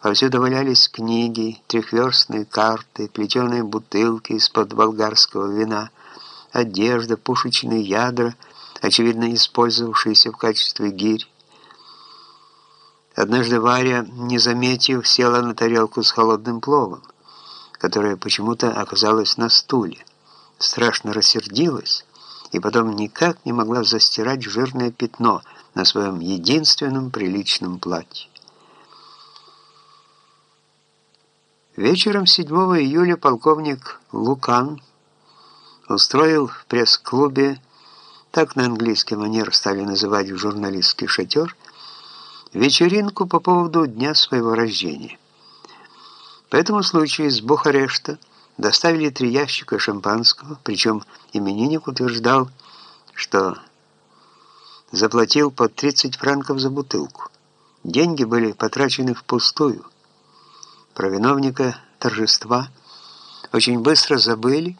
Повсюду валялись книги, трехверстные карты, плетеные бутылки из-под болгарского вина, одежда, пушечные ядра, очевидно использовавшиеся в качестве гирь. Однажды Варя, не заметив, села на тарелку с холодным пловом, которая почему-то оказалась на стуле. Страшно рассердилась и потом никак не могла застирать жирное пятно на своем единственном приличном платье. Вечером 7 июля полковник Лукан устроил в пресс-клубе, так на английский манер стали называть журналистский шатер, вечеринку по поводу дня своего рождения. По этому случаю из Бухарешта доставили три ящика шампанского, причем именинник утверждал, что заплатил по 30 франков за бутылку. Деньги были потрачены впустую. Про виновника торжества очень быстро забыли,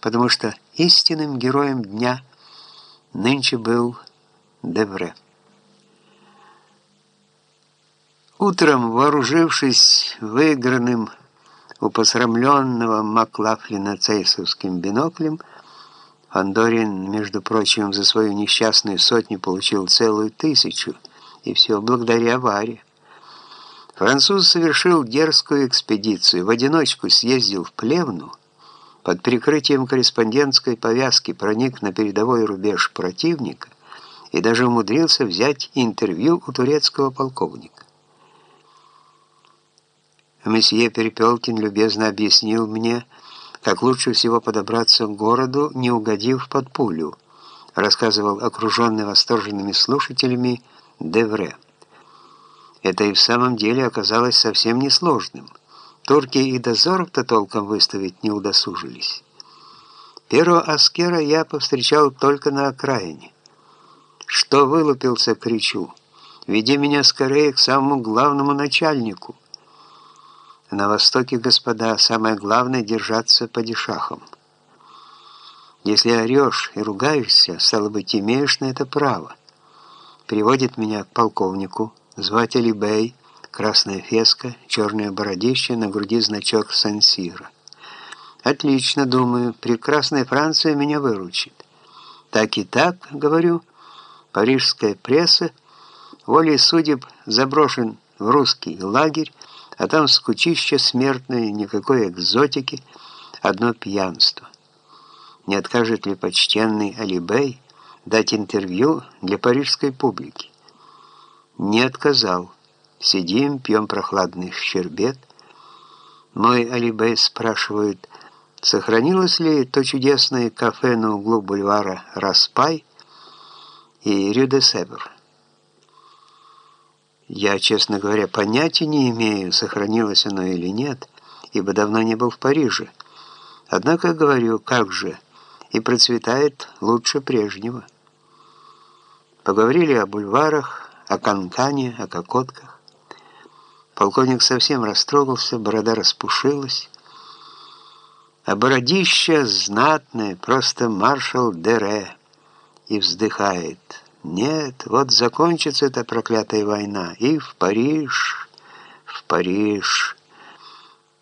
потому что истинным героем дня нынче был Девре. Утром, вооружившись выигранным у посрамленного Маклафлина цейсовским биноклем, Фандорин, между прочим, за свою несчастную сотню получил целую тысячу, и все благодаря Варе. Француз совершил дерзкую экспедицию, в одиночку съездил в Плевну, под прикрытием корреспондентской повязки проник на передовой рубеж противника и даже умудрился взять интервью у турецкого полковника. Месье Перепелкин любезно объяснил мне, как лучше всего подобраться к городу, не угодив под пулю, рассказывал окруженный восторженными слушателями Девре. Это и в самом деле оказалось совсем несложным. Турки и дозоров-то толком выставить не удосужились. Первого аскера я повстречал только на окраине. «Что вылупился?» — кричу. «Веди меня скорее к самому главному начальнику». На Востоке, господа, самое главное — держаться по дешахам. Если орешь и ругаешься, стало быть, имеешь на это право. Приводит меня к полковнику, звать Алибей, красная феска, черное бородище, на груди значок Сансира. Отлично, думаю, прекрасная Франция меня выручит. Так и так, говорю, парижская пресса волей судеб заброшен в русский лагерь, а там скучище смертное, никакой экзотики, одно пьянство. Не откажет ли почтенный Алибей дать интервью для парижской публики? Не отказал. Сидим, пьем прохладный щербет. Мой Алибей спрашивает, сохранилось ли то чудесное кафе на углу бульвара Распай и Рю-де-Севр. Я, честно говоря, понятия не имею, сохранилось оно или нет, ибо давно не был в Париже. Однако, говорю, как же, и процветает лучше прежнего. Поговорили о бульварах, о канкане, о кокотках. Полковник совсем растрогался, борода распушилась. А бородища знатное, просто маршал Дере, и вздыхает – нет, вот закончится эта проклятая война, и в Париж, в Париж.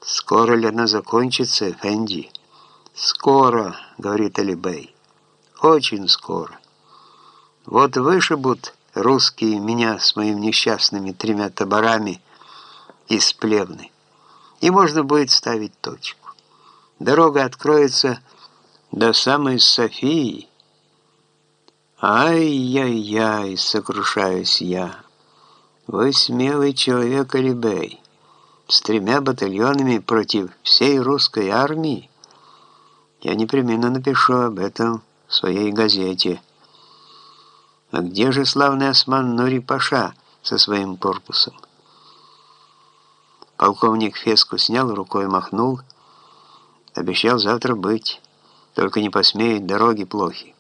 Скоро ли она закончится, Фенди? Скоро, говорит Алибей. Очень скоро. Вот вышибут русские меня с моими несчастными тремя таборами из плевны, и можно будет ставить точку. Дорога откроется до самой Софии, «Ай-яй-яй!» — сокрушаюсь я. «Вы смелый человек, Алибей, с тремя батальонами против всей русской армии. Я непременно напишу об этом в своей газете. А где же славный осман Нури Паша со своим корпусом?» Полковник Феску снял, рукой махнул. Обещал завтра быть, только не посмеет, дороги плохи.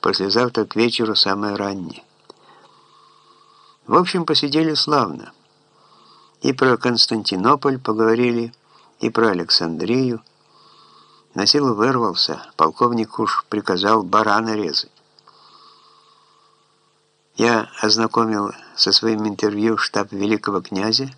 Послезавтра к вечеру самое раннее. В общем, посидели славно. И про Константинополь поговорили, и про Александрию. На силу вырвался, полковник уж приказал барана резать. Я ознакомил со своим интервью штаб великого князя,